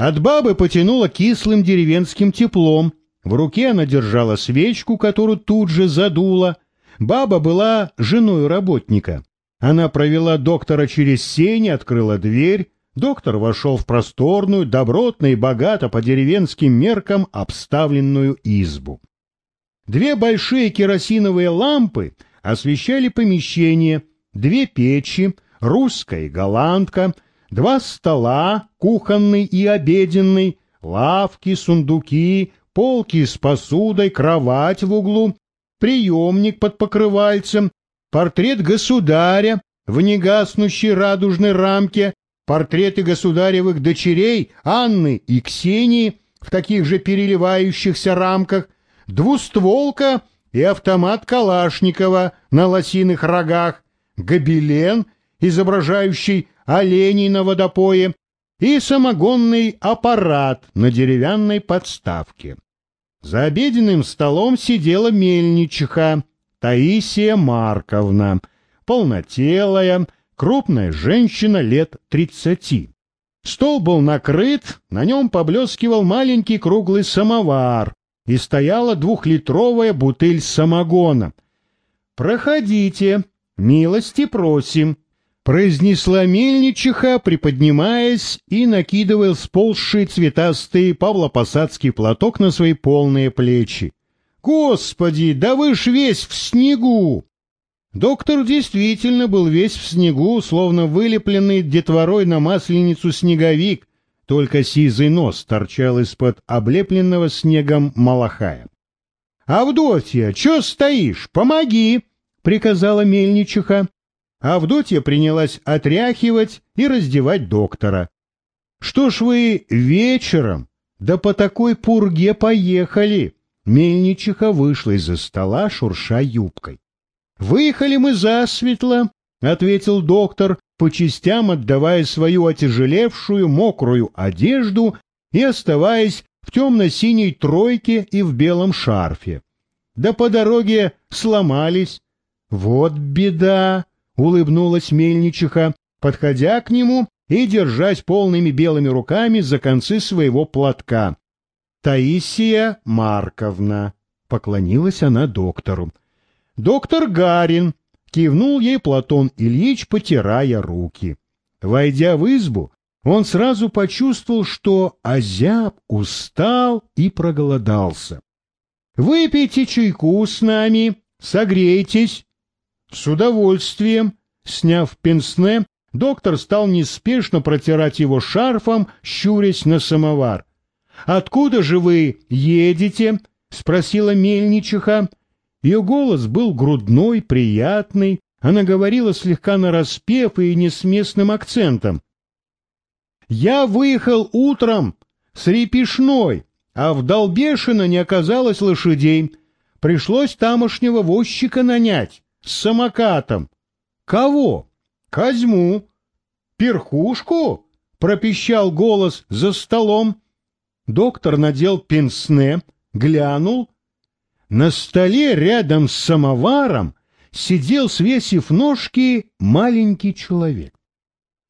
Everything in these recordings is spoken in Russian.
От бабы потянуло кислым деревенским теплом. В руке она держала свечку, которую тут же задула. Баба была женой работника. Она провела доктора через сень, открыла дверь. Доктор вошел в просторную, добротно и богато по деревенским меркам обставленную избу. Две большие керосиновые лампы освещали помещение, две печи, русская и голландка, два стола, кухонный и обеденный, лавки, сундуки, полки с посудой, кровать в углу, приемник под покрывальцем, портрет государя в негаснущей радужной рамке, портреты государевых дочерей Анны и Ксении в таких же переливающихся рамках, двустволка и автомат Калашникова на лосиных рогах, гобелен, изображающий оленей на водопое, и самогонный аппарат на деревянной подставке. За обеденным столом сидела мельничиха Таисия Марковна, полнотелая, крупная женщина лет тридцати. Стол был накрыт, на нем поблескивал маленький круглый самовар, и стояла двухлитровая бутыль самогона. «Проходите, милости просим», — произнесла мельничиха, приподнимаясь и накидывая сползший цветастый павлопосадский платок на свои полные плечи. «Господи, да вы ж весь в снегу!» Доктор действительно был весь в снегу, словно вылепленный детворой на масленицу снеговик, только сизый нос торчал из-под облепленного снегом малахая. «Авдотья, чё стоишь? Помоги!» — приказала мельничиха. Авдотья принялась отряхивать и раздевать доктора. «Что ж вы вечером? Да по такой пурге поехали!» Мельничиха вышла из-за стола, шурша юбкой. «Выехали мы засветло», — ответил доктор, по частям отдавая свою отяжелевшую мокрую одежду и оставаясь в темно-синей тройке и в белом шарфе. Да по дороге сломались. «Вот беда!» — улыбнулась мельничиха, подходя к нему и держась полными белыми руками за концы своего платка. «Таисия Марковна!» — поклонилась она доктору. «Доктор Гарин!» — кивнул ей Платон Ильич, потирая руки. Войдя в избу, он сразу почувствовал, что озяб, устал и проголодался. «Выпейте чайку с нами, согрейтесь». «С удовольствием», — сняв пенсне, доктор стал неспешно протирать его шарфом, щурясь на самовар. «Откуда же вы едете?» — спросила мельничиха. Ее голос был грудной, приятный, она говорила слегка нараспев и не с местным акцентом. «Я выехал утром с Репишной, а в Долбешино не оказалось лошадей. Пришлось тамошнего возчика нанять с самокатом. Кого? Козьму. Перхушку? Пропищал голос за столом. Доктор надел пенсне, глянул на столе рядом с самоваром сидел, свесив ножки, маленький человек.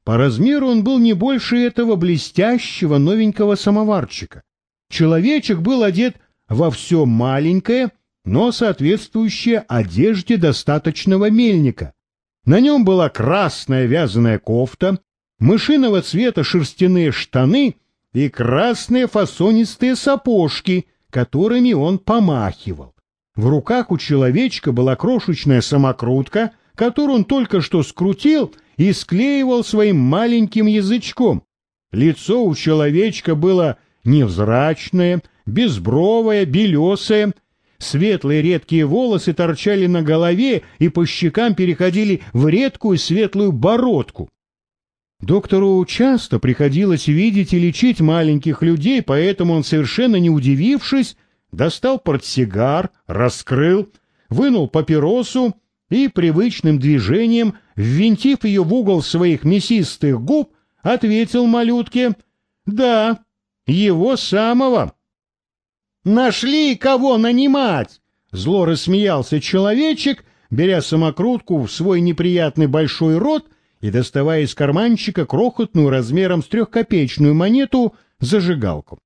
По размеру он был не больше этого блестящего новенького самоварчика. Человечек был одет во все маленькое, но соответствующее одежде достаточного мельника. На нем была красная вязаная кофта, мышиного цвета шерстяные штаны и красные фасонистые сапожки, которыми он помахивал. В руках у человечка была крошечная самокрутка, которую он только что скрутил и склеивал своим маленьким язычком. Лицо у человечка было невзрачное, безбровое, белесое, светлые редкие волосы торчали на голове и по щекам переходили в редкую светлую бородку. Доктору часто приходилось видеть и лечить маленьких людей, поэтому он, совершенно не удивившись, достал портсигар, раскрыл, вынул папиросу и привычным движением, ввинтив ее в угол своих мясистых губ, ответил малютке «Да, его самого». «Нашли кого нанимать!» Зло рассмеялся человечек, беря самокрутку в свой неприятный большой рот и доставая из карманчика крохотную размером с трехкопеечную монету зажигалку.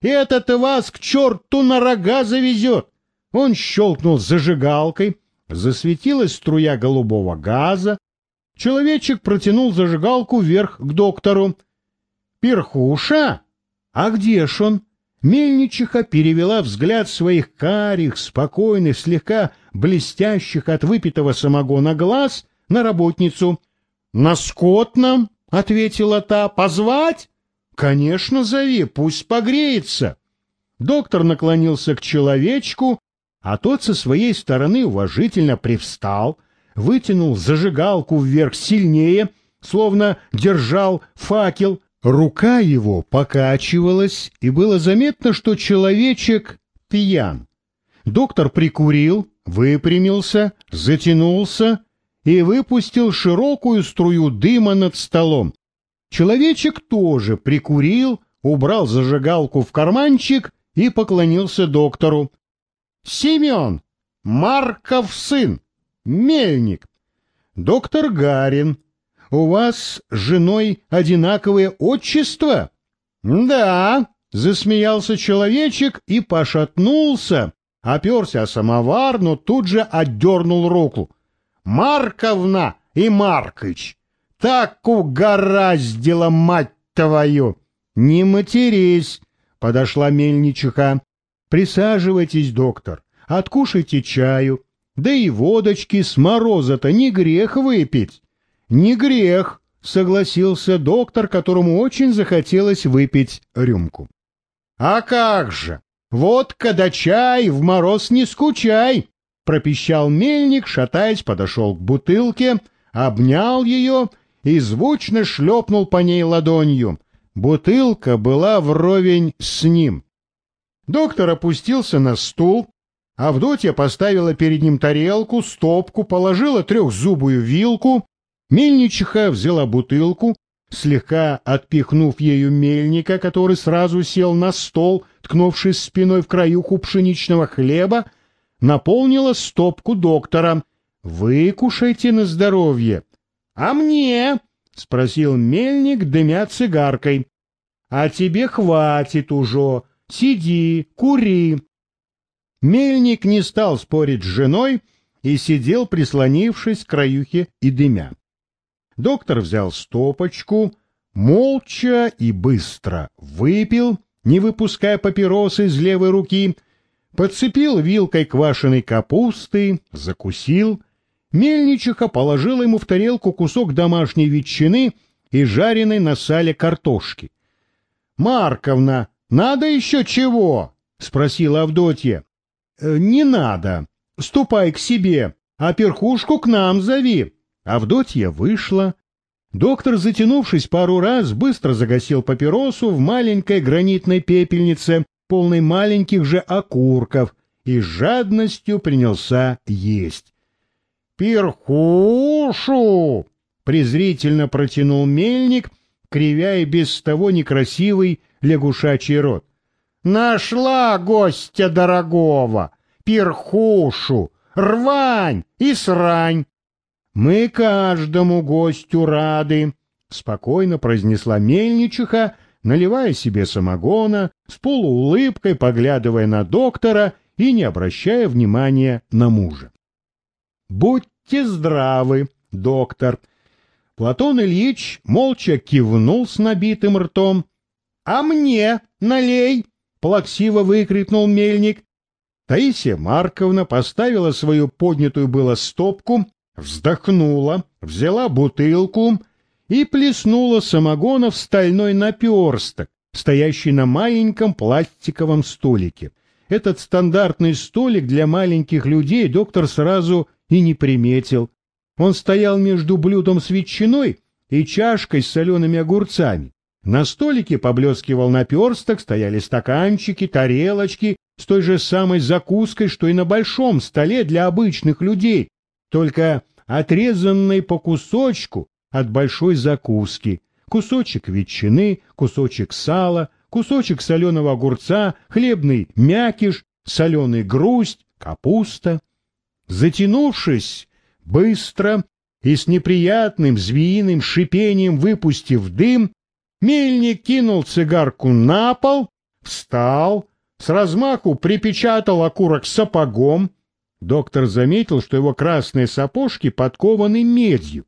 «Это-то вас к черту на рога завезет!» Он щелкнул зажигалкой, засветилась струя голубого газа. Человечек протянул зажигалку вверх к доктору. «Перхуша? А где ж он?» Мельничиха перевела взгляд своих карих, спокойных, слегка блестящих от выпитого самогона глаз на работницу. «На скотном?» — ответила та. «Позвать?» «Конечно, зови, пусть погреется». Доктор наклонился к человечку, а тот со своей стороны уважительно привстал, вытянул зажигалку вверх сильнее, словно держал факел, Рука его покачивалась, и было заметно, что человечек пьян. Доктор прикурил, выпрямился, затянулся и выпустил широкую струю дыма над столом. Человечек тоже прикурил, убрал зажигалку в карманчик и поклонился доктору. — Семен, Марков сын, мельник. Доктор Гарин, у вас с женой одинаковое отчество? Да, засмеялся человечек и пошатнулся, оперся о самовар, но тут же отдернул руку. Марковна и Маркыч, так угораздило, мать твою! Не матерись, подошла мельничиха. Присаживайтесь, доктор, откушайте чаю, да и водочки с мороза-то не грех выпить. «Не грех», — согласился доктор, которому очень захотелось выпить рюмку. «А как же! Водка да чай, в мороз не скучай!» — пропищал мельник, шатаясь, подошел к бутылке, обнял ее и звучно шлепнул по ней ладонью. Бутылка была вровень с ним. Доктор опустился на стул, Авдотья поставила перед ним тарелку, стопку, положила трехзубую вилку, Мельничиха взяла бутылку, слегка отпихнув ею мельника, который сразу сел на стол, ткнувшись спиной в краюху пшеничного хлеба, наполнила стопку доктора. «Выкушайте на здоровье». «А мне?» — спросил мельник, дымя цигаркой. «А тебе хватит уже. Сиди, кури». Мельник не стал спорить с женой и сидел, прислонившись к краюхе и дымя. Доктор взял стопочку, молча и быстро выпил, не выпуская папиросы из левой руки, подцепил вилкой квашеной капусты, закусил. Мельничиха положила ему в тарелку кусок домашней ветчины и жареной на сале картошки. — Марковна, надо еще чего? — спросила Авдотья. «Э, — Не надо. Ступай к себе, а перхушку к нам зови. Авдотья вышла. Доктор, затянувшись пару раз, быстро загасил папиросу в маленькой гранитной пепельнице, полной маленьких же окурков, и с жадностью принялся есть. «Перхушу!» — презрительно протянул мельник, кривя и без того некрасивый лягушачий рот. «Нашла гостя дорогого! Перхушу! Рвань и срань! «Мы каждому гостю рады», — спокойно произнесла мельничиха, наливая себе самогона, с полуулыбкой поглядывая на доктора и не обращая внимания на мужа. «Будьте здравы, доктор!» Платон Ильич молча кивнул с набитым ртом. «А мне налей!» — плаксиво выкрикнул мельник. Таисия Марковна поставила свою поднятую было стопку вздохнула, взяла бутылку и плеснула самогона в стальной наперсток, стоящий на маленьком пластиковом столике. Этот стандартный столик для маленьких людей доктор сразу и не приметил. Он стоял между блюдом с ветчиной и чашкой с солеными огурцами. На столике поблескивал наперсток, стояли стаканчики, тарелочки с той же самой закуской, что и на большом столе для обычных людей, только отрезанной по кусочку от большой закуски, кусочек ветчины, кусочек сала, кусочек соленого огурца, хлебный мякиш, соленый грусть, капуста. Затянувшись, быстро и с неприятным змеиным шипением выпустив дым, Мельник кинул цигарку на пол, встал, с размаху припечатал окурок сапогом. Доктор заметил, что его красные сапожки подкованы медью.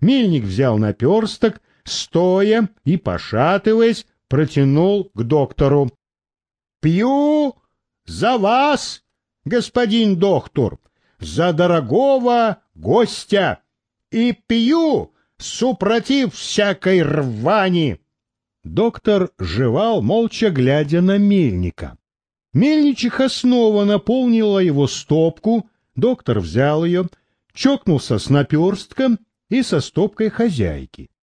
Мельник взял наперсток, стоя и, пошатываясь, протянул к доктору. — Пью за вас, господин доктор, за дорогого гостя, и пью супротив всякой рвани. Доктор жевал, молча глядя на мельника. Мельничиха снова наполнила его стопку, доктор взял ее, чокнулся с наперстком и со стопкой хозяйки.